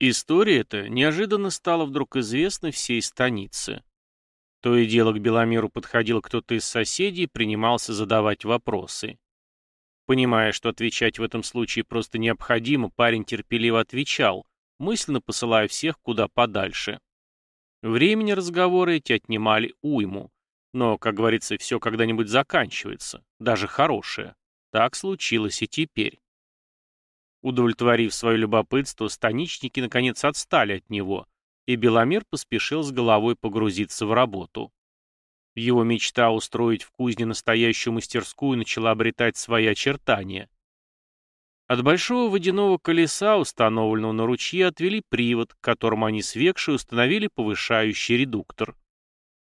История эта неожиданно стала вдруг известна всей станице. То и дело к Беломиру подходил кто-то из соседей и принимался задавать вопросы. Понимая, что отвечать в этом случае просто необходимо, парень терпеливо отвечал, мысленно посылая всех куда подальше. Времени разговоры эти отнимали уйму. Но, как говорится, все когда-нибудь заканчивается, даже хорошее. Так случилось и теперь. Удовлетворив свое любопытство, станичники наконец отстали от него, и Беломир поспешил с головой погрузиться в работу. Его мечта устроить в кузне настоящую мастерскую начала обретать свои очертания. От большого водяного колеса, установленного на ручье, отвели привод, к которому они с Векшей установили повышающий редуктор.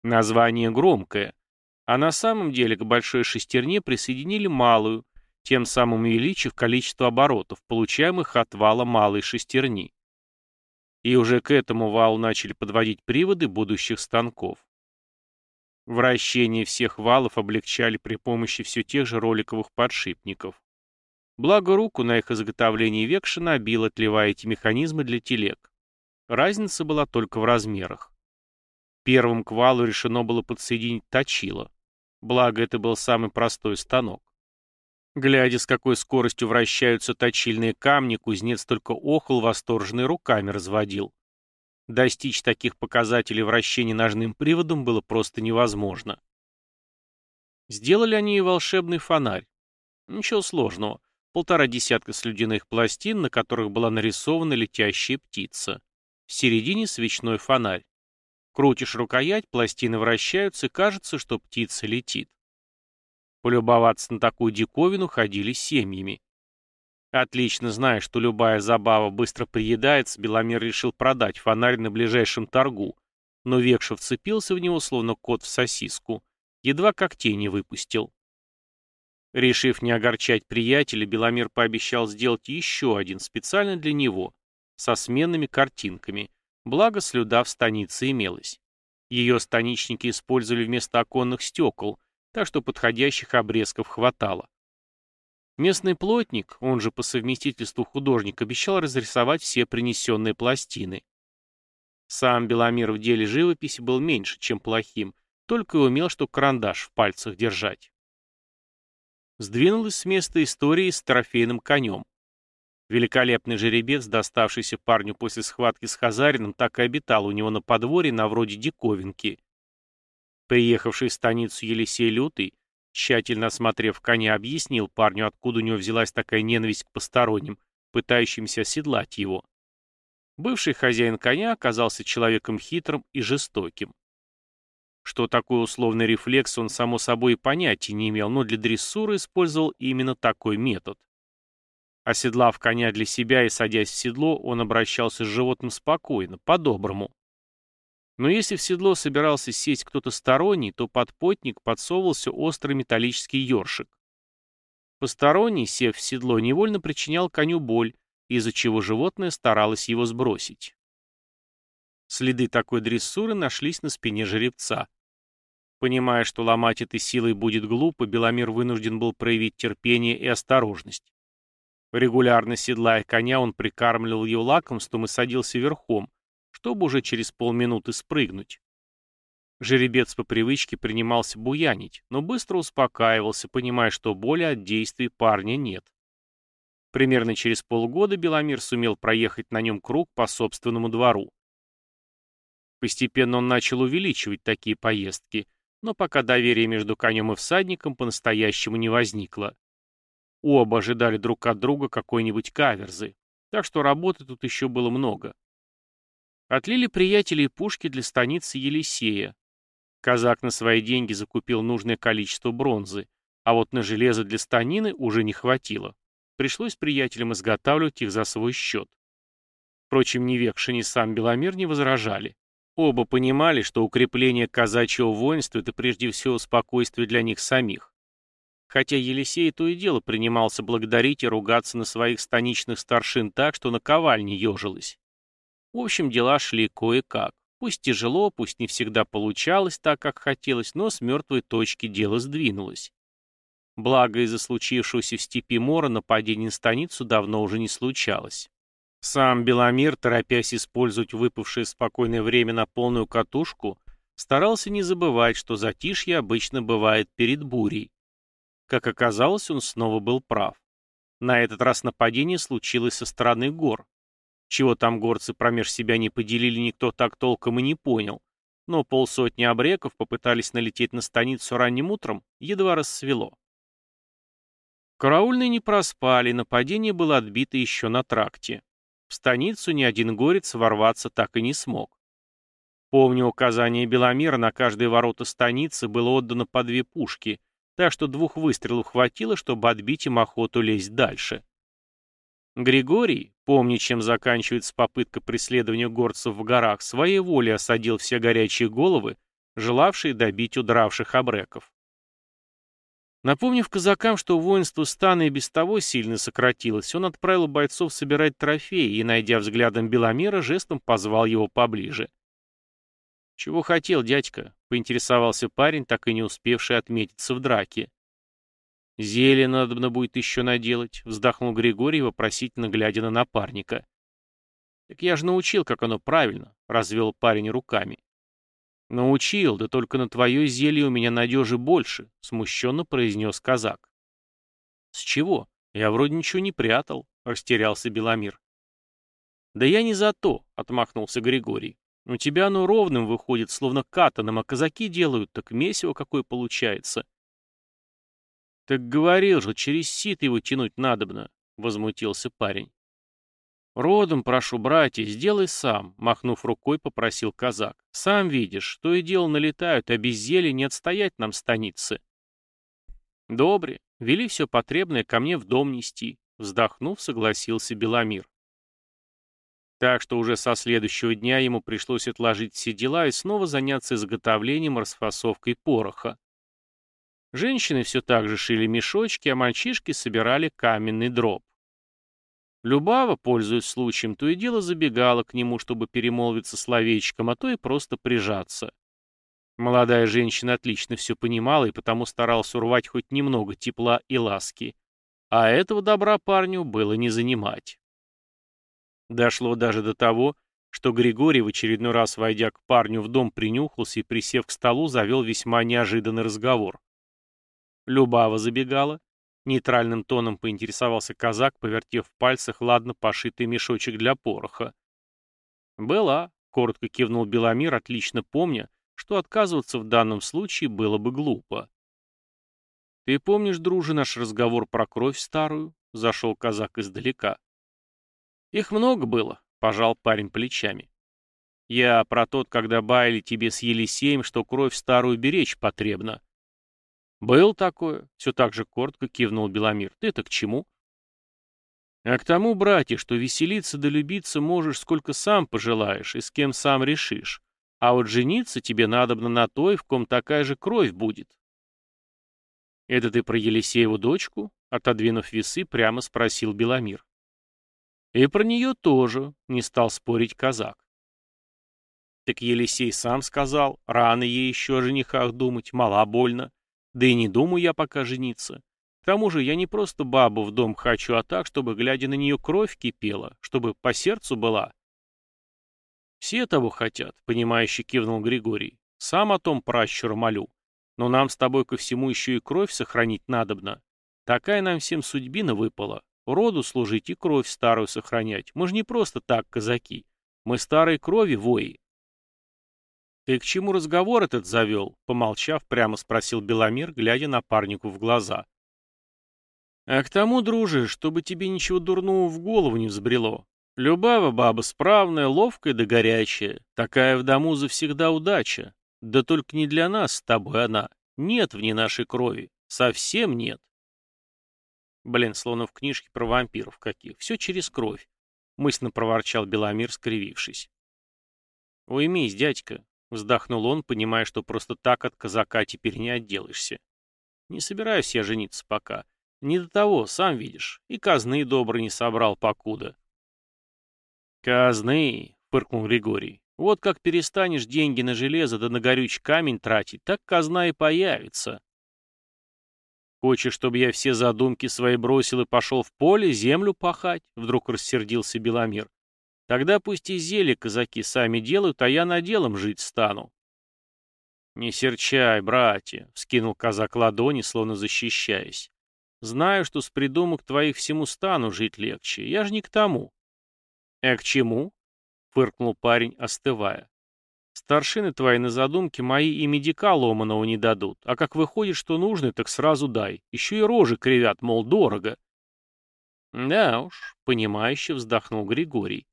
Название громкое, а на самом деле к большой шестерне присоединили малую, тем самым увеличив количество оборотов, получаемых от вала малой шестерни и уже к этому валу начали подводить приводы будущих станков. Вращение всех валов облегчали при помощи все тех же роликовых подшипников. Благо руку на их изготовлении Векша набил, отливая эти механизмы для телег. Разница была только в размерах. Первым к валу решено было подсоединить точило. Благо это был самый простой станок. Глядя, с какой скоростью вращаются точильные камни, кузнец только охол восторженной руками разводил. Достичь таких показателей вращения ножным приводом было просто невозможно. Сделали они и волшебный фонарь. Ничего сложного. Полтора десятка слюдяных пластин, на которых была нарисована летящая птица. В середине свечной фонарь. Крутишь рукоять, пластины вращаются, и кажется, что птица летит. Полюбоваться на такую диковину ходили семьями. Отлично зная, что любая забава быстро приедается, Беломир решил продать фонарь на ближайшем торгу, но Векшев вцепился в него, словно кот в сосиску, едва когтей не выпустил. Решив не огорчать приятеля, Беломир пообещал сделать еще один специально для него, со сменными картинками, благо слюда в станице имелась. Ее станичники использовали вместо оконных стекол, так что подходящих обрезков хватало. Местный плотник, он же по совместительству художник, обещал разрисовать все принесенные пластины. Сам Беломир в деле живописи был меньше, чем плохим, только и умел, что карандаш в пальцах держать. Сдвинулась с места истории с трофейным конем. Великолепный жеребец, доставшийся парню после схватки с Хазарином, так и обитал у него на подворье на вроде диковинки. Приехавший в станицу Елисей Лютый, тщательно осмотрев коня, объяснил парню, откуда у него взялась такая ненависть к посторонним, пытающимся оседлать его. Бывший хозяин коня оказался человеком хитрым и жестоким. Что такое условный рефлекс, он, само собой, понятия не имел, но для дрессуры использовал именно такой метод. Оседлав коня для себя и садясь в седло, он обращался с животным спокойно, по-доброму. Но если в седло собирался сесть кто-то сторонний, то под потник подсовывался острый металлический ёршик. Посторонний, сев в седло, невольно причинял коню боль, из-за чего животное старалось его сбросить. Следы такой дрессуры нашлись на спине жеребца. Понимая, что ломать этой силой будет глупо, Беломир вынужден был проявить терпение и осторожность. Регулярно седлая коня, он прикармливал ее лакомством и садился верхом, чтобы уже через полминуты спрыгнуть. Жеребец по привычке принимался буянить, но быстро успокаивался, понимая, что боли от действий парня нет. Примерно через полгода Беломир сумел проехать на нем круг по собственному двору. Постепенно он начал увеличивать такие поездки, но пока доверие между конем и всадником по-настоящему не возникло. Оба ожидали друг от друга какой-нибудь каверзы, так что работы тут еще было много. Отлили приятели и пушки для станицы Елисея. Казак на свои деньги закупил нужное количество бронзы, а вот на железо для станины уже не хватило. Пришлось приятелям изготавливать их за свой счет. Впрочем, ни Векшин, ни сам Беломир не возражали. Оба понимали, что укрепление казачьего воинства — это прежде всего спокойствие для них самих. Хотя Елисей то и дело принимался благодарить и ругаться на своих станичных старшин так, что наковаль не ежилась. В общем, дела шли кое-как. Пусть тяжело, пусть не всегда получалось так, как хотелось, но с мертвой точки дело сдвинулось. Благо, из-за случившегося в степи мора нападение на станицу давно уже не случалось. Сам Беломир, торопясь использовать выпавшее спокойное время на полную катушку, старался не забывать, что затишье обычно бывает перед бурей. Как оказалось, он снова был прав. На этот раз нападение случилось со стороны гор. Чего там горцы промеж себя не поделили, никто так толком и не понял. Но полсотни обреков попытались налететь на станицу ранним утром, едва рассвело. Караульные не проспали, нападение было отбито еще на тракте. В станицу ни один горец ворваться так и не смог. Помню указание Беломира, на каждые ворота станицы было отдано по две пушки, так что двух выстрелов хватило, чтобы отбить им охоту лезть дальше. Григорий, помня, чем заканчивается попытка преследования горцев в горах, своей волей осадил все горячие головы, желавшие добить удравших обреков. Напомнив казакам, что воинство стана и без того сильно сократилось, он отправил бойцов собирать трофеи и, найдя взглядом Беломера, жестом позвал его поближе. «Чего хотел, дядька?» — поинтересовался парень, так и не успевший отметиться в драке. «Зелье надобно будет еще наделать», — вздохнул Григорий, вопросительно глядя на напарника. «Так я же научил, как оно правильно», — развел парень руками. «Научил, да только на твое зелье у меня надежи больше», — смущенно произнес казак. «С чего? Я вроде ничего не прятал», — растерялся Беломир. «Да я не за то», — отмахнулся Григорий. «У тебя оно ровным выходит, словно катаном, а казаки делают, так месиво какое получается». «Так говорил же, через сит его тянуть надобно», — возмутился парень. «Родом прошу, братья, сделай сам», — махнув рукой, попросил казак. «Сам видишь, что и дело налетают, а без зелья не отстоять нам станицы». «Добре, вели все потребное ко мне в дом нести», — вздохнув, согласился Беломир. Так что уже со следующего дня ему пришлось отложить все дела и снова заняться изготовлением расфасовкой пороха. Женщины все так же шили мешочки, а мальчишки собирали каменный дроб. Любава, пользуясь случаем, то и дело забегала к нему, чтобы перемолвиться словечком, а то и просто прижаться. Молодая женщина отлично все понимала и потому старалась урвать хоть немного тепла и ласки. А этого добра парню было не занимать. Дошло даже до того, что Григорий, в очередной раз войдя к парню в дом, принюхался и, присев к столу, завел весьма неожиданный разговор. Любава забегала, Нейтральным тоном поинтересовался казак, повертев в пальцах ладно пошитый мешочек для пороха. «Была», — коротко кивнул Беломир, отлично помня, что отказываться в данном случае было бы глупо. «Ты помнишь, друже, наш разговор про кровь старую?» — зашел казак издалека. «Их много было», — пожал парень плечами. «Я про тот, когда баяли тебе с Елисеем, что кровь старую беречь потребно. «Был такое», — все так же коротко кивнул Беломир. «Ты-то к чему?» «А к тому, братья, что веселиться да любиться можешь сколько сам пожелаешь и с кем сам решишь. А вот жениться тебе надобно на той, в ком такая же кровь будет». «Это ты про Елисееву дочку?» — отодвинув весы, прямо спросил Беломир. «И про нее тоже», — не стал спорить казак. Так Елисей сам сказал, рано ей еще о женихах думать, мала больно. Да и не думаю я пока жениться. К тому же я не просто бабу в дом хочу, а так, чтобы, глядя на нее, кровь кипела, чтобы по сердцу была. Все того хотят, понимающе кивнул Григорий. Сам о том пращура молю. Но нам с тобой ко всему еще и кровь сохранить надобно. Такая нам всем судьбина выпала. Роду служить и кровь старую сохранять. Мы же не просто так казаки. Мы старой крови вои. «Ты к чему разговор этот завел?» — помолчав, прямо спросил Беломир, глядя напарнику в глаза. «А к тому, друже, чтобы тебе ничего дурного в голову не взбрело. Любава баба справная, ловкая да горячая. Такая в дому завсегда удача. Да только не для нас с тобой она. Нет в ней нашей крови. Совсем нет». Блин, словно в книжке про вампиров каких. Все через кровь. Мысленно проворчал Беломир, скривившись. «Уймись, дядька», Вздохнул он, понимая, что просто так от казака теперь не отделаешься. Не собираюсь я жениться пока. Не до того, сам видишь. И казны добрый не собрал покуда. Казны, фыркнул Григорий. Вот как перестанешь деньги на железо да на горючий камень тратить, так казна и появится. Хочешь, чтобы я все задумки свои бросил и пошел в поле, землю пахать? Вдруг рассердился Беломир. Тогда пусть и зелье казаки сами делают, а я на делом жить стану. Не серчай, братья, вскинул казак ладони, словно защищаясь. Знаю, что с придумок твоих всему стану жить легче. Я же не к тому. «А к чему?» — фыркнул парень, остывая. «Старшины твои на задумке мои и медика ломаного не дадут, а как выходит, что нужно, так сразу дай. Еще и рожи кривят, мол, дорого». «Да уж», — понимающе вздохнул Григорий.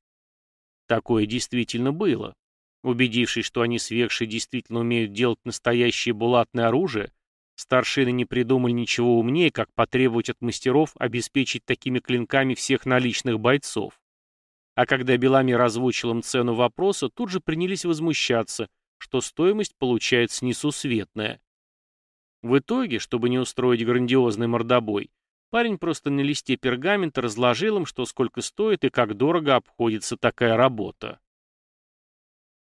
Такое действительно было. Убедившись, что они свекшие действительно умеют делать настоящее булатное оружие, старшины не придумали ничего умнее, как потребовать от мастеров обеспечить такими клинками всех наличных бойцов. А когда Беламир озвучил им цену вопроса, тут же принялись возмущаться, что стоимость получается несусветная. В итоге, чтобы не устроить грандиозный мордобой, парень просто на листе пергамента разложил им, что сколько стоит и как дорого обходится такая работа.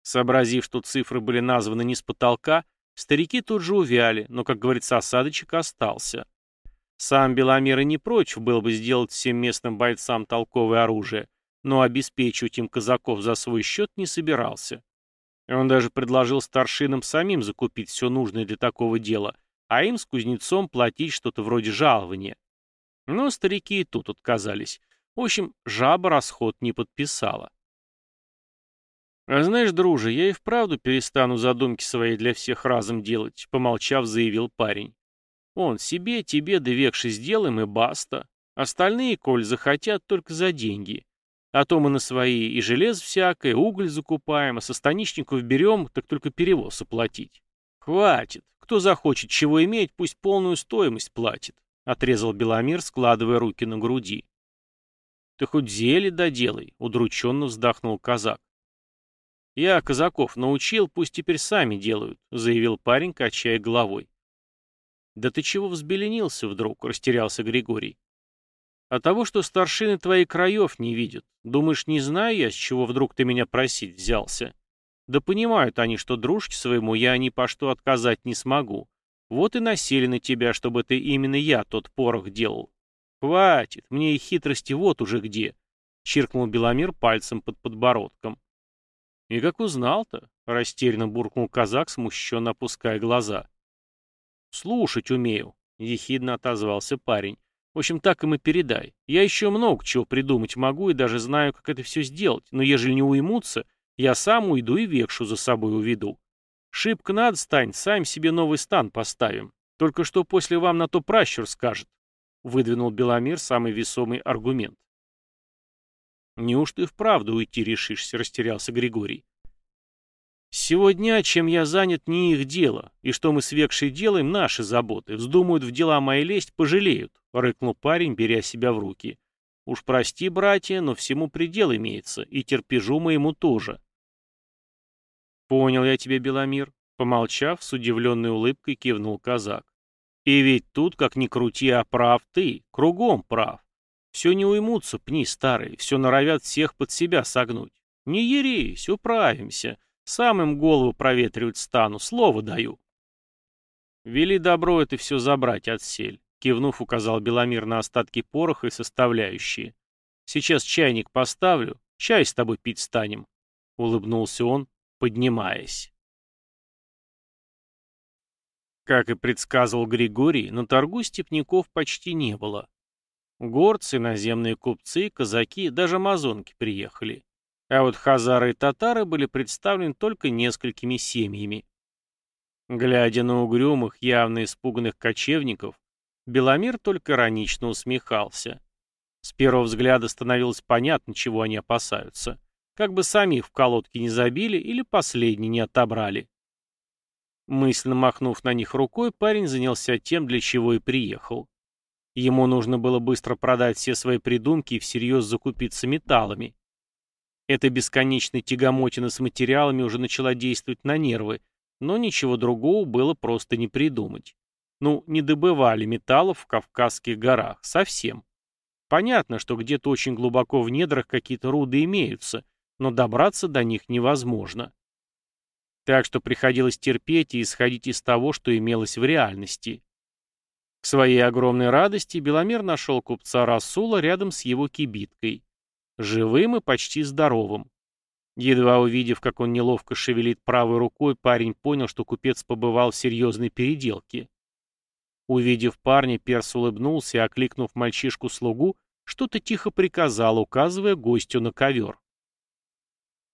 Сообразив, что цифры были названы не с потолка, старики тут же увяли, но, как говорится, осадочек остался. Сам Беломир и не прочь был бы сделать всем местным бойцам толковое оружие, но обеспечивать им казаков за свой счет не собирался. И он даже предложил старшинам самим закупить все нужное для такого дела, а им с кузнецом платить что-то вроде жалования. Но старики и тут отказались. В общем, жаба расход не подписала. «А знаешь, друже, я и вправду перестану задумки свои для всех разом делать», — помолчав, заявил парень. «Он себе, тебе, да векши сделаем и баста. Остальные, коль захотят, только за деньги. А то мы на свои и желез всякое, уголь закупаем, а со станичников берем, так только перевоз оплатить. Хватит. Кто захочет чего иметь, пусть полную стоимость платит, — отрезал Беломир, складывая руки на груди. Ты хоть зелье доделай, — удрученно вздохнул казак. Я казаков научил, пусть теперь сами делают, — заявил парень, качая головой. Да ты чего взбеленился вдруг, — растерялся Григорий. А того, что старшины твои краев не видят. Думаешь, не знаю я, с чего вдруг ты меня просить взялся? Да понимают они, что дружке своему я ни по что отказать не смогу. Вот и насели на тебя, чтобы ты именно я тот порох делал. Хватит, мне и хитрости вот уже где. Чиркнул Беломир пальцем под подбородком. И как узнал-то? Растерянно буркнул казак, смущенно опуская глаза. Слушать умею, ехидно отозвался парень. В общем, так им и передай. Я еще много чего придумать могу и даже знаю, как это все сделать, но ежели не уймутся, я сам уйду и векшу за собой уведу. Шибко надо стань, сами себе новый стан поставим. Только что после вам на то пращур скажет. Выдвинул Беломир самый весомый аргумент. Неужто и вправду уйти решишься, растерялся Григорий. Сегодня, чем я занят, не их дело, и что мы с Векшей делаем, наши заботы. Вздумают в дела мои лезть, пожалеют, — рыкнул парень, беря себя в руки. Уж прости, братья, но всему предел имеется, и терпежу моему тоже. Понял я тебя, Беломир, — помолчав, с удивленной улыбкой кивнул казак. И ведь тут, как ни крути, а прав ты, кругом прав. Все не уймутся, пни старые, все норовят всех под себя согнуть. Не ерись, управимся. Сам им голову проветривать стану, слово даю. Вели добро это все забрать отсель. Кивнув, указал Беломир на остатки пороха и составляющие. Сейчас чайник поставлю, чай с тобой пить станем. Улыбнулся он, поднимаясь. Как и предсказывал Григорий, на торгу степняков почти не было. Горцы, наземные купцы, казаки, даже амазонки приехали. А вот хазары и татары были представлены только несколькими семьями. Глядя на угрюмых, явно испуганных кочевников, Беломир только иронично усмехался. С первого взгляда становилось понятно, чего они опасаются. Как бы самих в колодки не забили или последний не отобрали. Мысленно махнув на них рукой, парень занялся тем, для чего и приехал. Ему нужно было быстро продать все свои придумки и всерьез закупиться металлами. Эта бесконечная тягомотина с материалами уже начала действовать на нервы, но ничего другого было просто не придумать. Ну, не добывали металлов в Кавказских горах. Совсем. Понятно, что где-то очень глубоко в недрах какие-то руды имеются, но добраться до них невозможно. Так что приходилось терпеть и исходить из того, что имелось в реальности. К своей огромной радости Беломер нашел купца Расула рядом с его кибиткой. Живым и почти здоровым. Едва увидев, как он неловко шевелит правой рукой, парень понял, что купец побывал в серьезной переделке. Увидев парня, Перс улыбнулся и, окликнув мальчишку-слугу, что-то тихо приказал, указывая гостю на ковер.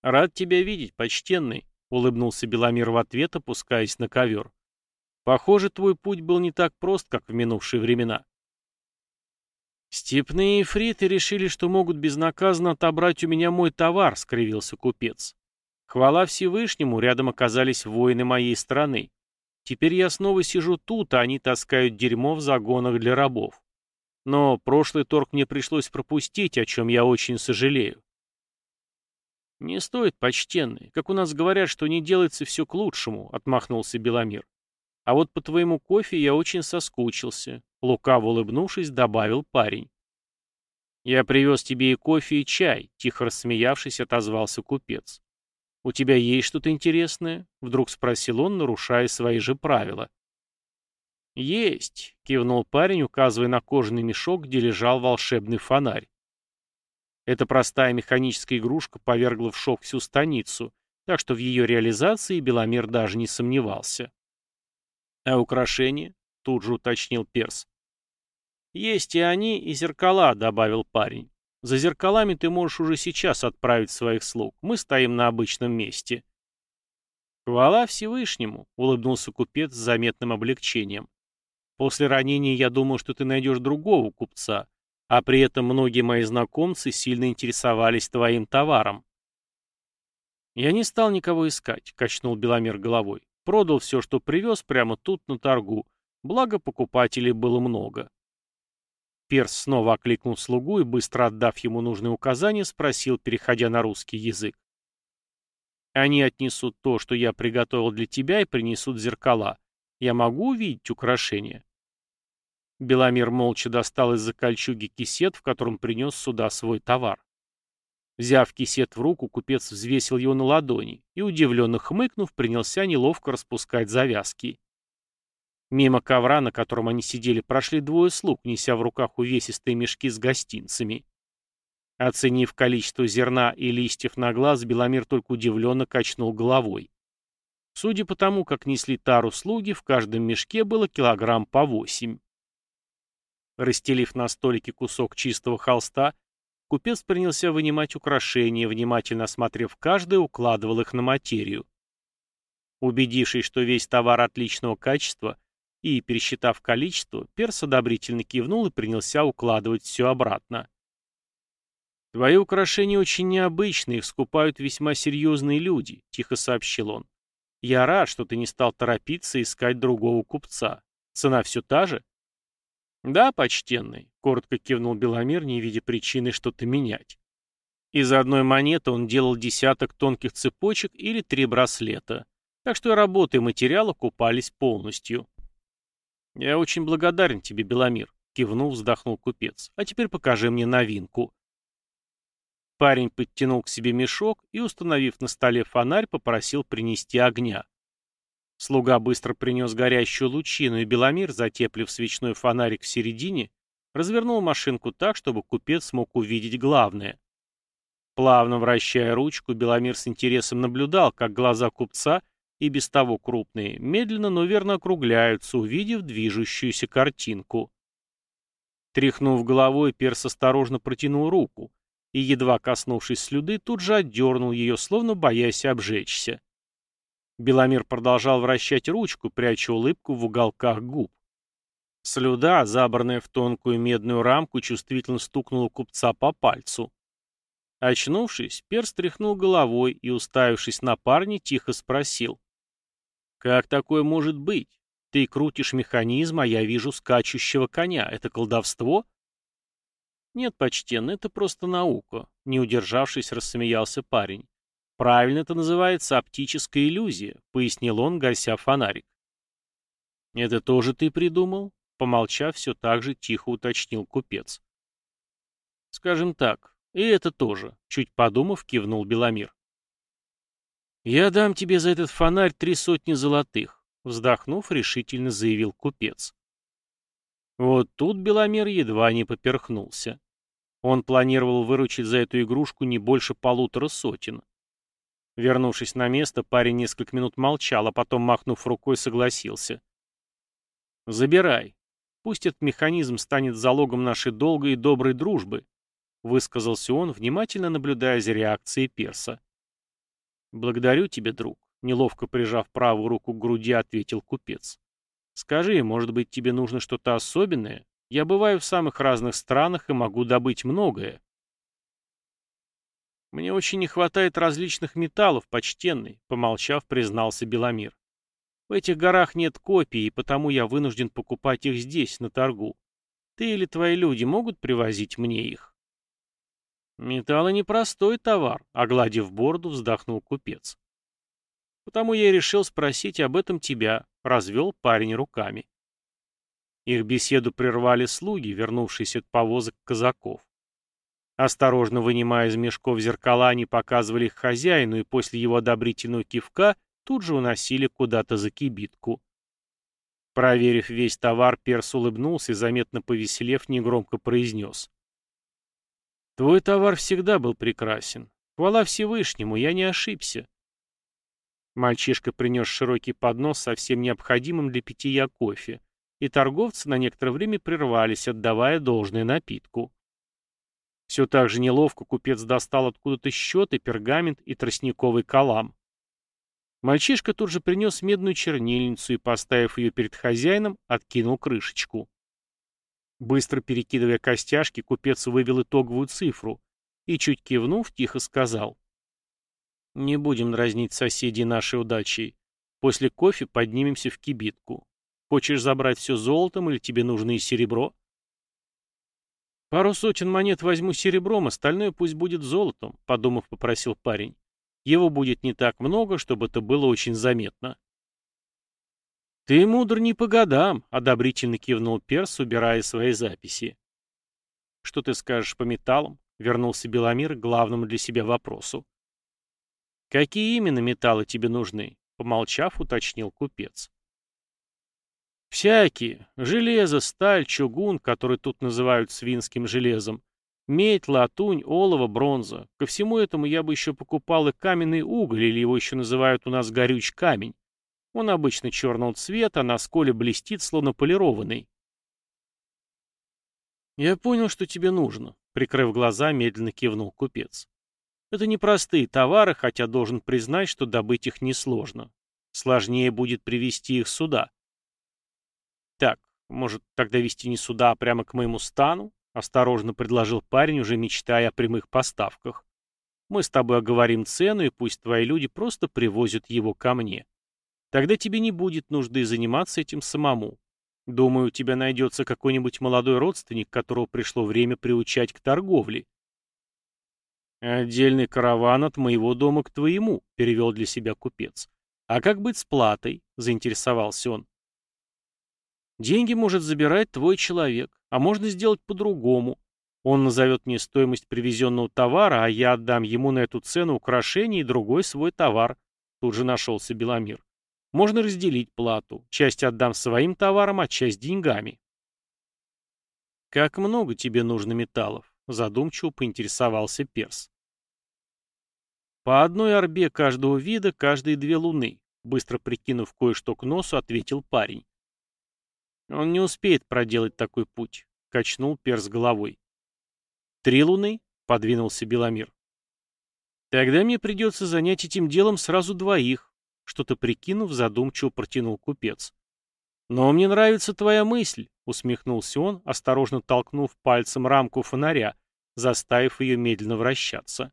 «Рад тебя видеть, почтенный», — улыбнулся Беломир в ответ, опускаясь на ковер. «Похоже, твой путь был не так прост, как в минувшие времена». «Степные эфриты решили, что могут безнаказанно отобрать у меня мой товар», — скривился купец. «Хвала Всевышнему, рядом оказались воины моей страны. Теперь я снова сижу тут, а они таскают дерьмо в загонах для рабов. Но прошлый торг мне пришлось пропустить, о чем я очень сожалею. «Не стоит, почтенный. Как у нас говорят, что не делается все к лучшему», — отмахнулся Беломир. «А вот по твоему кофе я очень соскучился», — лукаво улыбнувшись, добавил парень. «Я привез тебе и кофе, и чай», — тихо рассмеявшись, отозвался купец. «У тебя есть что-то интересное?» — вдруг спросил он, нарушая свои же правила. «Есть», — кивнул парень, указывая на кожаный мешок, где лежал волшебный фонарь. Эта простая механическая игрушка повергла в шок всю станицу, так что в ее реализации Беломир даже не сомневался. «А украшения?» — тут же уточнил Перс. «Есть и они, и зеркала», — добавил парень. «За зеркалами ты можешь уже сейчас отправить своих слуг. Мы стоим на обычном месте». «Хвала Всевышнему», — улыбнулся купец с заметным облегчением. После ранения я думал, что ты найдешь другого купца, а при этом многие мои знакомцы сильно интересовались твоим товаром. Я не стал никого искать, качнул Беломер головой. Продал все, что привез прямо тут на торгу, благо покупателей было много. Перс снова окликнул слугу и, быстро отдав ему нужные указания, спросил, переходя на русский язык. «Они отнесут то, что я приготовил для тебя, и принесут зеркала. Я могу увидеть украшение?» Беломир молча достал из-за кольчуги кисет, в котором принес сюда свой товар. Взяв кисет в руку, купец взвесил его на ладони и, удивленно хмыкнув, принялся неловко распускать завязки. Мимо ковра, на котором они сидели, прошли двое слуг, неся в руках увесистые мешки с гостинцами. Оценив количество зерна и листьев на глаз, Беломир только удивленно качнул головой. Судя по тому, как несли тару слуги, в каждом мешке было килограмм по восемь. Расстелив на столике кусок чистого холста, купец принялся вынимать украшения, внимательно осмотрев каждое, укладывал их на материю. Убедившись, что весь товар отличного качества, и, пересчитав количество, перс одобрительно кивнул и принялся укладывать все обратно. «Твои украшения очень необычные, их скупают весьма серьезные люди», — тихо сообщил он. Я рад, что ты не стал торопиться искать другого купца. Цена все та же? Да, почтенный, коротко кивнул Беломир, не видя причины что-то менять. Из одной монеты он делал десяток тонких цепочек или три браслета. Так что и работы и материал окупались полностью. «Я очень благодарен тебе, Беломир», — кивнул, вздохнул купец. «А теперь покажи мне новинку». Парень подтянул к себе мешок и, установив на столе фонарь, попросил принести огня. Слуга быстро принес горящую лучину, и Беломир, затеплив свечной фонарик в середине, развернул машинку так, чтобы купец смог увидеть главное. Плавно вращая ручку, Беломир с интересом наблюдал, как глаза купца, и без того крупные, медленно, но верно округляются, увидев движущуюся картинку. Тряхнув головой, перс осторожно протянул руку — и, едва коснувшись слюды, тут же отдернул ее, словно боясь обжечься. Беломир продолжал вращать ручку, пряча улыбку в уголках губ. Слюда, забранная в тонкую медную рамку, чувствительно стукнула купца по пальцу. Очнувшись, перс тряхнул головой и, уставившись на парня, тихо спросил. «Как такое может быть? Ты крутишь механизм, а я вижу скачущего коня. Это колдовство?» «Нет, почтенный, это просто наука», — не удержавшись, рассмеялся парень. «Правильно это называется оптическая иллюзия», — пояснил он, гася фонарик. «Это тоже ты придумал?» — помолчав, все так же тихо уточнил купец. «Скажем так, и это тоже», — чуть подумав, кивнул Беломир. «Я дам тебе за этот фонарь три сотни золотых», — вздохнув, решительно заявил купец. Вот тут Беломер едва не поперхнулся. Он планировал выручить за эту игрушку не больше полутора сотен. Вернувшись на место, парень несколько минут молчал, а потом, махнув рукой, согласился. «Забирай. Пусть этот механизм станет залогом нашей долгой и доброй дружбы», высказался он, внимательно наблюдая за реакцией перса. «Благодарю тебя, друг», — неловко прижав правую руку к груди, ответил купец. «Скажи, может быть, тебе нужно что-то особенное? Я бываю в самых разных странах и могу добыть многое». «Мне очень не хватает различных металлов, почтенный», — помолчав, признался Беломир. В этих горах нет копий, и потому я вынужден покупать их здесь, на торгу. Ты или твои люди могут привозить мне их? Металлы непростой товар, огладив бороду, вздохнул купец. Потому я и решил спросить об этом тебя, развел парень руками. Их беседу прервали слуги, вернувшиеся от повозок казаков. Осторожно вынимая из мешков зеркала, они показывали их хозяину, и после его одобрительного кивка тут же уносили куда-то за кибитку. Проверив весь товар, перс улыбнулся и, заметно повеселев, негромко произнес. «Твой товар всегда был прекрасен. Хвала Всевышнему, я не ошибся». Мальчишка принес широкий поднос со всем необходимым для питья кофе, и торговцы на некоторое время прервались, отдавая должное напитку. Все так же неловко купец достал откуда-то счеты, пергамент и тростниковый калам. Мальчишка тут же принес медную чернильницу и, поставив ее перед хозяином, откинул крышечку. Быстро перекидывая костяшки, купец вывел итоговую цифру и, чуть кивнув, тихо сказал. «Не будем дразнить соседей нашей удачей. После кофе поднимемся в кибитку. Хочешь забрать все золотом или тебе нужно и серебро?» «Пару сотен монет возьму серебром, остальное пусть будет золотом», — подумав, попросил парень. Его будет не так много, чтобы это было очень заметно. «Ты мудр не по годам», — одобрительно кивнул Перс, убирая свои записи. «Что ты скажешь по металлам?» — вернулся Беломир к главному для себя вопросу. «Какие именно металлы тебе нужны?» — помолчав, уточнил купец. «Всякие. Железо, сталь, чугун, который тут называют свинским железом, Медь, латунь, олово, бронза. Ко всему этому я бы еще покупал и каменный уголь, или его еще называют у нас горюч камень. Он обычно черного цвета, на сколе блестит, словно полированный. «Я понял, что тебе нужно», — прикрыв глаза, медленно кивнул купец. «Это непростые товары, хотя должен признать, что добыть их несложно. Сложнее будет привести их сюда». «Так, может, тогда вести не сюда, а прямо к моему стану?» Осторожно предложил парень, уже мечтая о прямых поставках. Мы с тобой оговорим цену, и пусть твои люди просто привозят его ко мне. Тогда тебе не будет нужды заниматься этим самому. Думаю, у тебя найдется какой-нибудь молодой родственник, которого пришло время приучать к торговле. «Отдельный караван от моего дома к твоему», — перевел для себя купец. «А как быть с платой?» — заинтересовался он. Деньги может забирать твой человек, а можно сделать по-другому. Он назовет мне стоимость привезенного товара, а я отдам ему на эту цену украшение и другой свой товар. Тут же нашелся Беломир. Можно разделить плату. Часть отдам своим товарам, а часть деньгами. «Как много тебе нужно металлов?» — задумчиво поинтересовался Перс. «По одной орбе каждого вида каждые две луны», — быстро прикинув кое-что к носу, ответил парень. Он не успеет проделать такой путь, качнул перс головой. Три луны? Подвинулся Беломир. Тогда мне придется занять этим делом сразу двоих, что-то прикинув, задумчиво протянул купец. «Но мне нравится твоя мысль», — усмехнулся он, осторожно толкнув пальцем рамку фонаря, заставив ее медленно вращаться.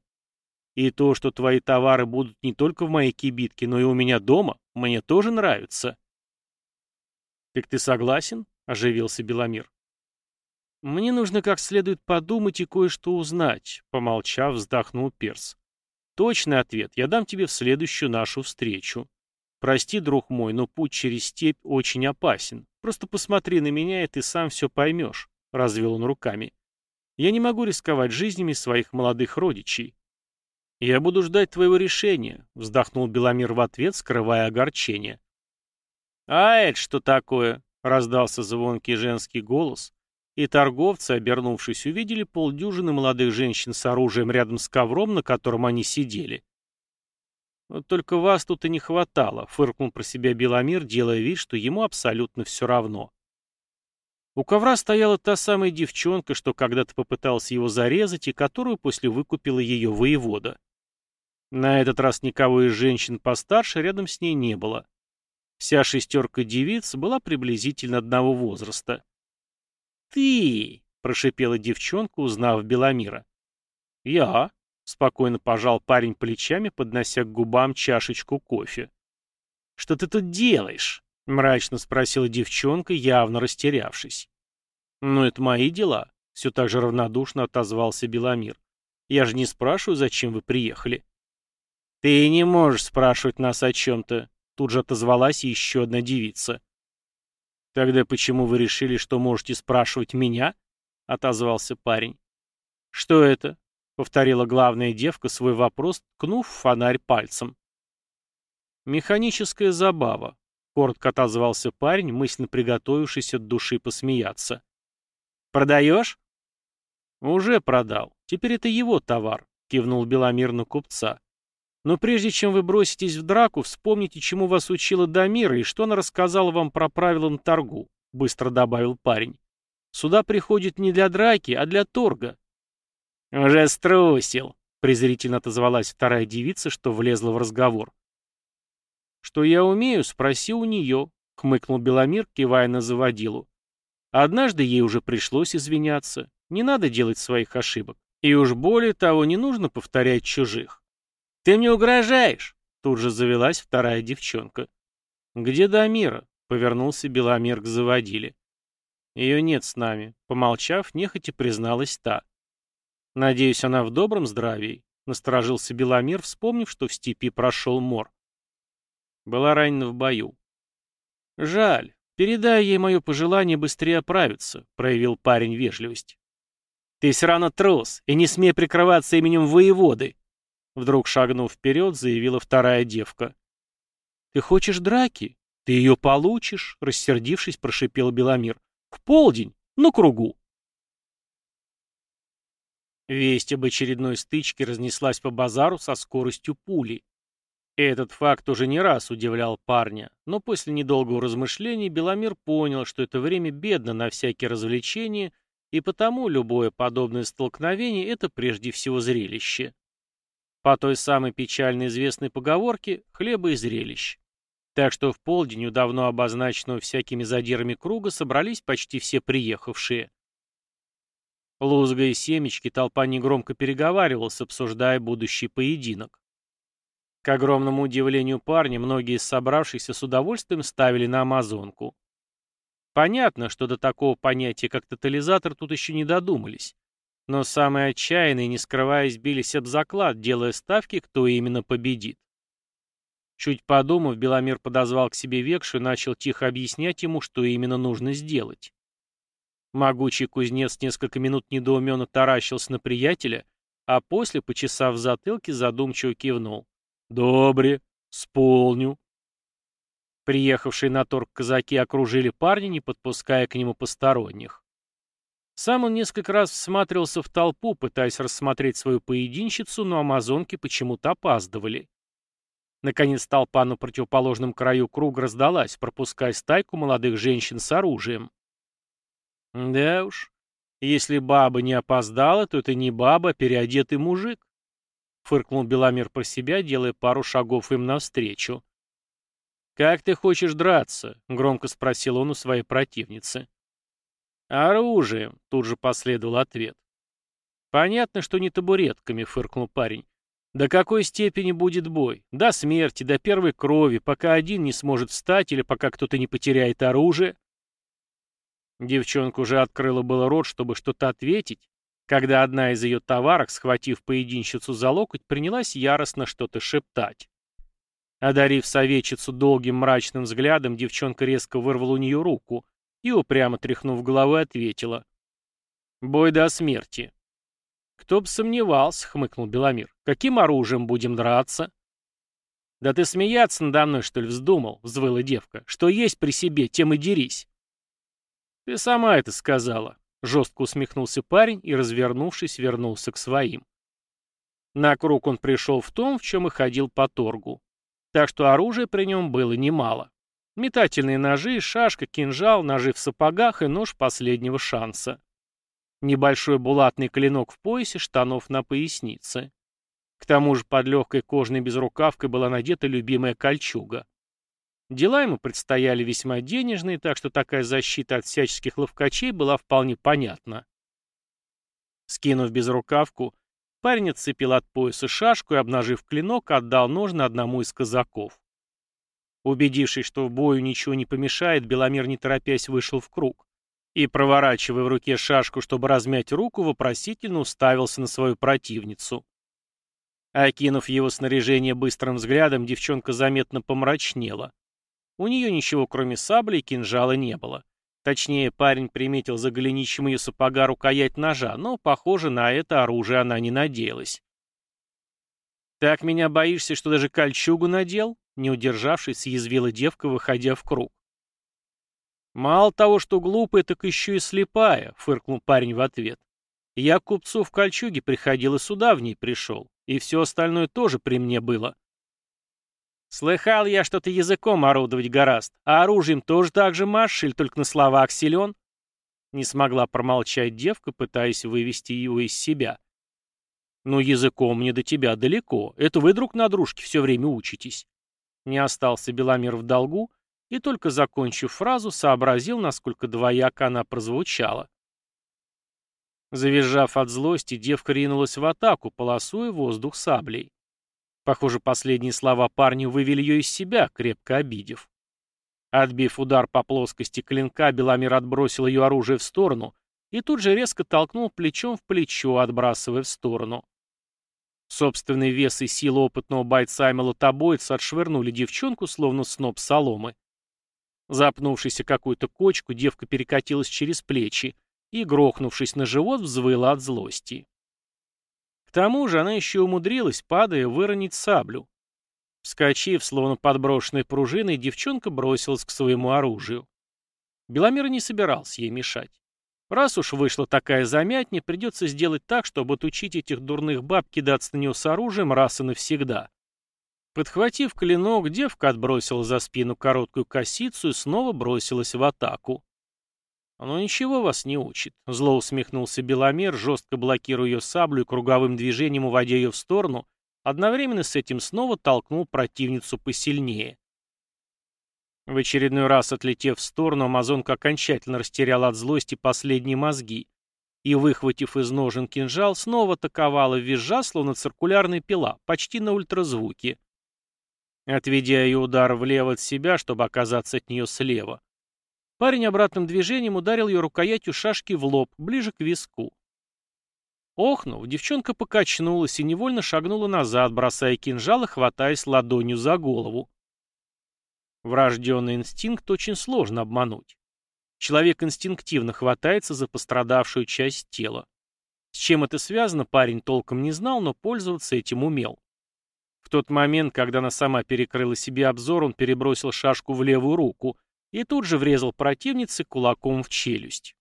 «И то, что твои товары будут не только в моей кибитке, но и у меня дома, мне тоже нравится». «Так ты согласен?» — оживился Беломир. «Мне нужно как следует подумать и кое-что узнать», — помолчав, вздохнул Перс. «Точный ответ я дам тебе в следующую нашу встречу. Прости, друг мой, но путь через степь очень опасен. Просто посмотри на меня, и ты сам все поймешь», — развел он руками. «Я не могу рисковать жизнями своих молодых родичей». «Я буду ждать твоего решения», — вздохнул Беломир в ответ, скрывая огорчение. «А это что такое?» Раздался звонкий женский голос, и торговцы, обернувшись, увидели полдюжины молодых женщин с оружием рядом с ковром, на котором они сидели. «Вот только вас тут и не хватало», — фыркнул про себя Беломир, делая вид, что ему абсолютно все равно. У ковра стояла та самая девчонка, что когда-то попытался его зарезать и которую после выкупила ее воевода. На этот раз никого из женщин постарше рядом с ней не было. Вся шестерка девиц была приблизительно одного возраста. «Ты!» — прошипела девчонка, узнав Беломира. «Я?» — спокойно пожал парень плечами, поднося к губам чашечку кофе. «Что ты тут делаешь?» — мрачно спросила девчонка, явно растерявшись. «Ну, это мои дела», — все так же равнодушно отозвался Беломир. «Я же не спрашиваю, зачем вы приехали». «Ты не можешь спрашивать нас о чем-то», — тут же отозвалась еще одна девица. «Тогда почему вы решили, что можете спрашивать меня?» — отозвался парень. «Что это?» — повторила главная девка свой вопрос, ткнув фонарь пальцем. «Механическая забава», — коротко отозвался парень, мысленно приготовившись от души посмеяться. «Продаешь?» «Уже продал. Теперь это его товар», — кивнул Беломир на купца. Но прежде чем вы броситесь в драку, вспомните, чему вас учила Дамира и что она рассказала вам про правила на торгу», — быстро добавил парень. «Сюда приходит не для драки, а для торга». «Уже струсил», — презрительно отозвалась вторая девица, что влезла в разговор. «Что я умею, спроси у нее», — хмыкнул Беломир, кивая на заводилу. Однажды ей уже пришлось извиняться. Не надо делать своих ошибок. И уж более того, не нужно повторять чужих. «Ты мне угрожаешь!» Тут же завелась вторая девчонка. «Где Дамира?» — повернулся Беломер к заводиле. «Ее нет с нами», — помолчав, нехотя призналась та. «Надеюсь, она в добром здравии?» — насторожился Беломер, вспомнив, что в степи прошел мор. Была ранена в бою. «Жаль. Передай ей мое пожелание быстрее оправиться», — проявил парень вежливость. «Ты все равно трус, и не смей прикрываться именем воеводы», Вдруг шагнув вперед, заявила вторая девка. «Ты хочешь драки? Ты ее получишь!» Рассердившись, прошипел Беломир. «В полдень! На кругу!» Весть об очередной стычке разнеслась по базару со скоростью пули. Этот факт уже не раз удивлял парня, но после недолгого размышления Беломир понял, что это время бедно на всякие развлечения, и потому любое подобное столкновение – это прежде всего зрелище. По той самой печально известной поговорке «хлеба и зрелищ». Так что в полдень у давно обозначенного всякими задирами круга собрались почти все приехавшие. Лузга и семечки толпа негромко переговаривалась, обсуждая будущий поединок. К огромному удивлению парня, многие из собравшихся с удовольствием ставили на амазонку. Понятно, что до такого понятия, как тотализатор, тут еще не додумались. Но самые отчаянные, не скрываясь, бились об заклад, делая ставки, кто именно победит. Чуть подумав, Беломир подозвал к себе Векшу и начал тихо объяснять ему, что именно нужно сделать. Могучий кузнец несколько минут недоуменно таращился на приятеля, а после, почесав в затылке, задумчиво кивнул. «Добре, сполню». Приехавшие на торг казаки окружили парня, не подпуская к нему посторонних. Сам он несколько раз всматривался в толпу, пытаясь рассмотреть свою поединщицу, но амазонки почему-то опаздывали. Наконец толпа на противоположном краю круга раздалась, пропуская стайку молодых женщин с оружием. Да уж, если баба не опоздала, то это не баба, а переодетый мужик. Фыркнул Беломир про себя, делая пару шагов им навстречу. «Как ты хочешь драться?» — громко спросил он у своей противницы. «Оружием», — тут же последовал ответ. «Понятно, что не табуретками», — фыркнул парень. «До какой степени будет бой? До смерти, до первой крови, пока один не сможет встать или пока кто-то не потеряет оружие?» Девчонка уже открыла было рот, чтобы что-то ответить, когда одна из ее товарок, схватив поединщицу за локоть, принялась яростно что-то шептать. Одарив советчицу долгим мрачным взглядом, девчонка резко вырвала у нее руку, и, упрямо тряхнув головой, ответила. «Бой до смерти». «Кто бы сомневался», — хмыкнул Беломир. «Каким оружием будем драться?» «Да ты смеяться надо мной, что ли, вздумал?» — взвыла девка. «Что есть при себе, тем и дерись». «Ты сама это сказала», — жестко усмехнулся парень и, развернувшись, вернулся к своим. На круг он пришел в том, в чем и ходил по торгу. Так что оружия при нем было немало. Метательные ножи, шашка, кинжал, ножи в сапогах и нож последнего шанса. Небольшой булатный клинок в поясе, штанов на пояснице. К тому же под легкой кожаной безрукавкой была надета любимая кольчуга. Дела ему предстояли весьма денежные, так что такая защита от всяческих ловкачей была вполне понятна. Скинув безрукавку, парень отцепил от пояса шашку и, обнажив клинок, отдал ножны одному из казаков. Убедившись, что в бою ничего не помешает, Беломир, не торопясь, вышел в круг и, проворачивая в руке шашку, чтобы размять руку, вопросительно уставился на свою противницу. Окинув его снаряжение быстрым взглядом, девчонка заметно помрачнела. У нее ничего, кроме сабли и кинжала, не было. Точнее, парень приметил за голенищем ее сапога рукоять ножа, но, похоже, на это оружие она не надеялась. «Так меня боишься, что даже кольчугу надел?» Не удержавшись, съязвила девка, выходя в круг. «Мало того, что глупая, так еще и слепая», — фыркнул парень в ответ. «Я к купцу в кольчуге приходил и сюда в ней пришел, и все остальное тоже при мне было. Слыхал я, что ты языком орудовать гораст, а оружием тоже так же машешь, или только на словах силен? Не смогла промолчать девка, пытаясь вывести его из себя. Ну, языком мне до тебя далеко. Это вы друг на дружке все время учитесь. Не остался Беломир в долгу, и только закончив фразу, сообразил, насколько двояко она прозвучала. Завизжав от злости, девка ринулась в атаку, полосуя воздух саблей. Похоже, последние слова парня вывели ее из себя, крепко обидев. Отбив удар по плоскости клинка, Беломир отбросил ее оружие в сторону и тут же резко толкнул плечом в плечо, отбрасывая в сторону. Собственный вес и сила опытного бойца и молотобойца отшвырнули девчонку, словно сноп соломы. Запнувшись о какую-то кочку, девка перекатилась через плечи и, грохнувшись на живот, взвыла от злости. К тому же она еще умудрилась, падая, выронить саблю. Вскочив, словно подброшенной пружиной, девчонка бросилась к своему оружию. Беломир не собирался ей мешать. Раз уж вышла такая замятня, придется сделать так, чтобы отучить этих дурных баб кидаться на нее с оружием раз и навсегда. Подхватив клинок, девка отбросила за спину короткую косицу и снова бросилась в атаку. «Оно ничего вас не учит», — зло усмехнулся Беломер, жестко блокируя ее саблю и круговым движением уводя ее в сторону, одновременно с этим снова толкнул противницу посильнее. В очередной раз отлетев в сторону, амазонка окончательно растеряла от злости последние мозги и, выхватив из ножен кинжал, снова атаковала, визжа, словно циркулярная пила, почти на ультразвуке. Отведя ее удар влево от себя, чтобы оказаться от нее слева, Парень обратным движением ударил ее рукоятью шашки в лоб, ближе к виску. Охнув, девчонка покачнулась и невольно шагнула назад, бросая кинжал и хватаясь ладонью за голову. Врожденный инстинкт очень сложно обмануть. Человек инстинктивно хватается за пострадавшую часть тела. С чем это связано, парень толком не знал, но пользоваться этим умел. В тот момент, когда она сама перекрыла себе обзор, он перебросил шашку в левую руку и тут же врезал противнице кулаком в челюсть.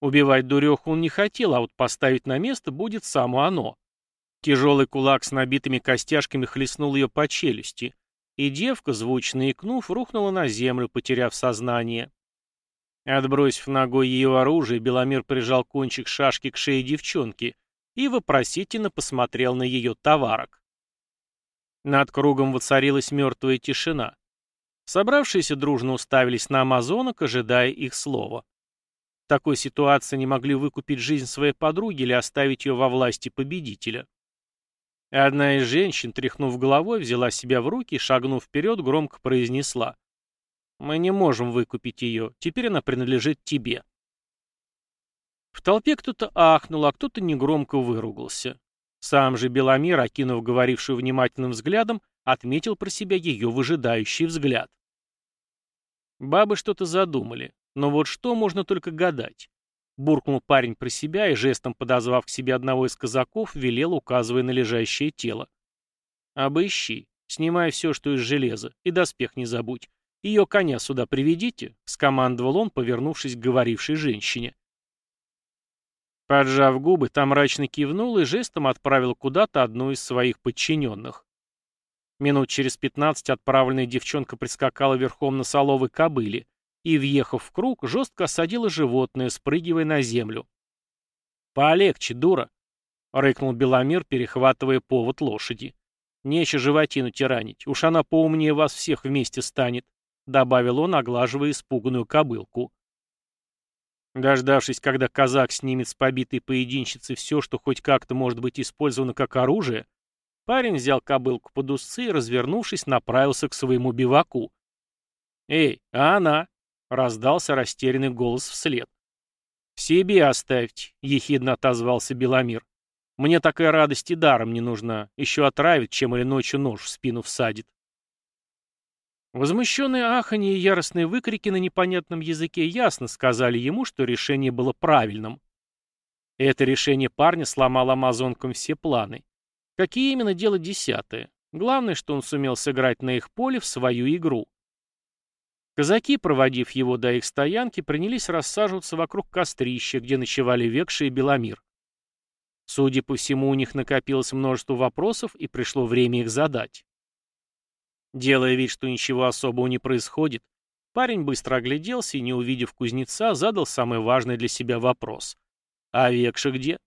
Убивать дуреху он не хотел, а вот поставить на место будет само оно. Тяжелый кулак с набитыми костяшками хлестнул ее по челюсти, и девка, звучно икнув, рухнула на землю, потеряв сознание. Отбросив ногой ее оружие, Беломир прижал кончик шашки к шее девчонки и вопросительно посмотрел на ее товарок. Над кругом воцарилась мертвая тишина. Собравшиеся дружно уставились на амазонок, ожидая их слова. В такой ситуации не могли выкупить жизнь своей подруги или оставить ее во власти победителя. Одна из женщин, тряхнув головой, взяла себя в руки и, шагнув вперед, громко произнесла. «Мы не можем выкупить ее. Теперь она принадлежит тебе». В толпе кто-то ахнул, а кто-то негромко выругался. Сам же Беломир, окинув говорившую внимательным взглядом, отметил про себя ее выжидающий взгляд. Бабы что-то задумали, но вот что можно только гадать. Буркнул парень про себя и, жестом подозвав к себе одного из казаков, велел, указывая на лежащее тело. «Обыщи, снимай все, что из железа, и доспех не забудь. Ее коня сюда приведите», — скомандовал он, повернувшись к говорившей женщине. Поджав губы, там мрачно кивнул и жестом отправил куда-то одну из своих подчиненных. Минут через пятнадцать отправленная девчонка прискакала верхом на соловой кобыле и, въехав в круг, жестко осадила животное, спрыгивая на землю. «Полегче, дура!» — рыкнул Беломир, перехватывая повод лошади. «Нече животину тиранить, уж она поумнее вас всех вместе станет», — добавил он, оглаживая испуганную кобылку. Дождавшись, когда казак снимет с побитой поединщицы все, что хоть как-то может быть использовано как оружие, парень взял кобылку под усы и, развернувшись, направился к своему биваку. «Эй, а она?» — раздался растерянный голос вслед. «Себе оставьте», — ехидно отозвался Беломир. «Мне такая радость и даром не нужна. Еще отравит, чем или ночью нож в спину всадит». Возмущенные аханье и яростные выкрики на непонятном языке ясно сказали ему, что решение было правильным. Это решение парня сломало амазонкам все планы. Какие именно дело десятое. Главное, что он сумел сыграть на их поле в свою игру. Казаки, проводив его до их стоянки, принялись рассаживаться вокруг кострища, где ночевали Векши и Беломир. Судя по всему, у них накопилось множество вопросов, и пришло время их задать. Делая вид, что ничего особого не происходит, парень быстро огляделся и, не увидев кузнеца, задал самый важный для себя вопрос. «А Векша где?»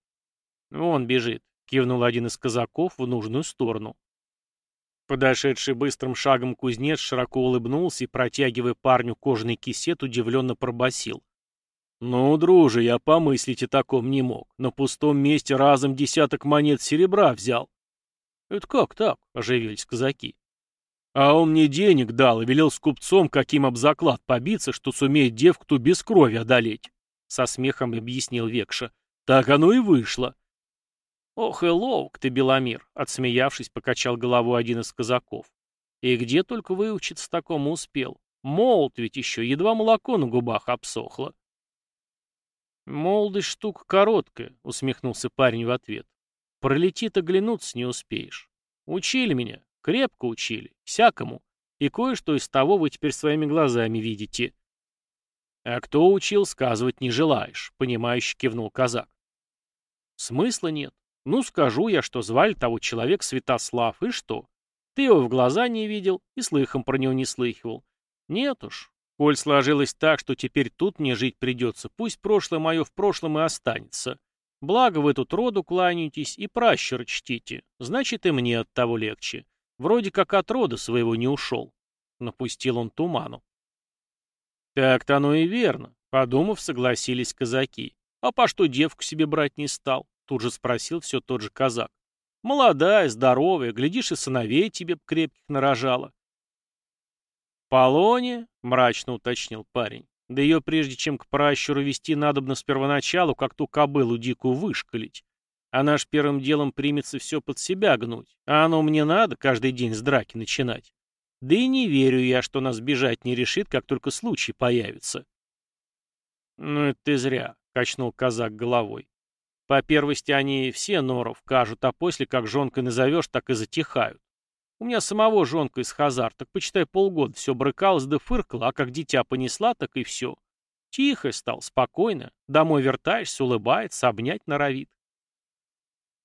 «Он бежит», — кивнул один из казаков в нужную сторону. Подошедший быстрым шагом кузнец широко улыбнулся и, протягивая парню кожаный кисет, удивленно пробасил: «Ну, друже, я помыслить о таком не мог. На пустом месте разом десяток монет серебра взял». «Это как так?» — оживились казаки. А он мне денег дал и велел с купцом, каким об заклад побиться, что сумеет девку без крови одолеть. Со смехом объяснил Векша. Так оно и вышло. Ох и ловк ты, Беломир, отсмеявшись, покачал головой один из казаков. И где только выучиться такому успел? Молод ведь еще, едва молоко на губах обсохло. Молодость штука короткая, усмехнулся парень в ответ. Пролетит, оглянуться не успеешь. Учили меня, Крепко учили, всякому. И кое-что из того вы теперь своими глазами видите. А кто учил, сказывать не желаешь, понимающе кивнул казак. Смысла нет. Ну, скажу я, что звали того человек Святослав, и что? Ты его в глаза не видел и слыхом про него не слыхивал. Нет уж. Коль сложилось так, что теперь тут мне жить придется, пусть прошлое мое в прошлом и останется. Благо вы тут роду кланяетесь и пращур чтите, значит и мне от того легче. Вроде как от рода своего не ушел. Напустил он туману. Так-то оно и верно. Подумав, согласились казаки. А по что девку себе брать не стал? Тут же спросил все тот же казак. Молодая, здоровая, глядишь, и сыновей тебе крепких нарожала. «Полоне?» — мрачно уточнил парень. «Да ее прежде чем к пращуру вести, надобно с первоначалу, как ту кобылу дикую вышкалить. Она ж первым делом примется все под себя гнуть. А оно мне надо каждый день с драки начинать. Да и не верю я, что нас бежать не решит, как только случай появится. Ну это ты зря, качнул казак головой. По первости они все норов кажут, а после, как жонкой назовешь, так и затихают. У меня самого жонка из Хазар, так почитай полгода все брыкалось да фыркало, а как дитя понесла, так и все. Тихо стал, спокойно. Домой вертаешься, улыбается, обнять норовит.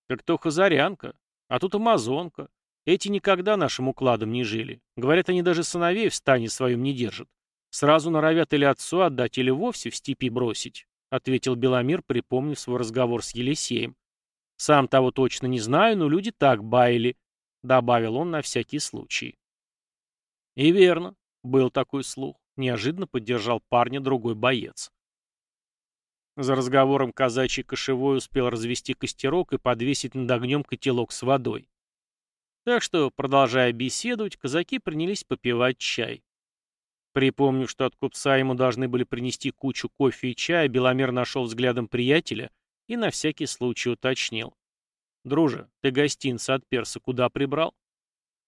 Так то хазарянка, а тут амазонка. Эти никогда нашим укладом не жили. Говорят, они даже сыновей в стане своем не держат. Сразу норовят или отцу отдать, или вовсе в степи бросить, — ответил Беломир, припомнив свой разговор с Елисеем. Сам того точно не знаю, но люди так баяли, — добавил он на всякий случай. И верно, был такой слух. Неожиданно поддержал парня другой боец. За разговором казачий кошевой успел развести костерок и подвесить над огнем котелок с водой. Так что, продолжая беседовать, казаки принялись попивать чай. Припомнив, что от купца ему должны были принести кучу кофе и чая, Беломер нашел взглядом приятеля и на всякий случай уточнил. «Друже, ты гостинца от перса куда прибрал?»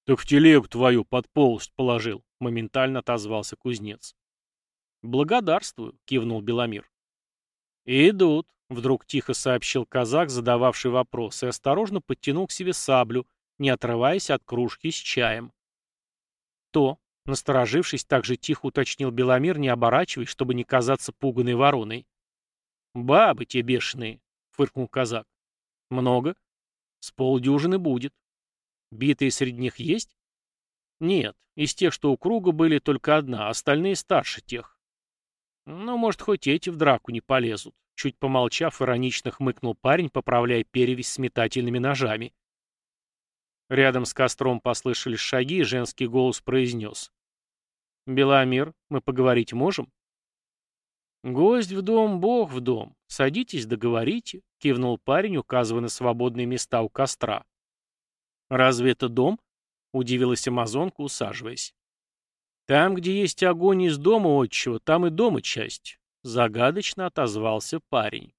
«Так в телегу твою под полость положил», — моментально отозвался кузнец. «Благодарствую», — кивнул Беломир. «Идут», — вдруг тихо сообщил казак, задававший вопрос, и осторожно подтянул к себе саблю, не отрываясь от кружки с чаем. «То», Насторожившись, так же тихо уточнил Беломир, не оборачиваясь, чтобы не казаться пуганой вороной. «Бабы те бешеные», — фыркнул казак. «Много?» «С полдюжины будет». «Битые среди них есть?» «Нет, из тех, что у круга были, только одна, остальные старше тех». «Ну, может, хоть эти в драку не полезут», — чуть помолчав, иронично хмыкнул парень, поправляя перевязь с метательными ножами. Рядом с костром послышались шаги, и женский голос произнес. «Беломир, мы поговорить можем?» «Гость в дом, бог в дом. Садитесь, договорите», — кивнул парень, указывая на свободные места у костра. «Разве это дом?» — удивилась амазонка, усаживаясь. «Там, где есть огонь из дома отчего, там и дома часть», — загадочно отозвался парень.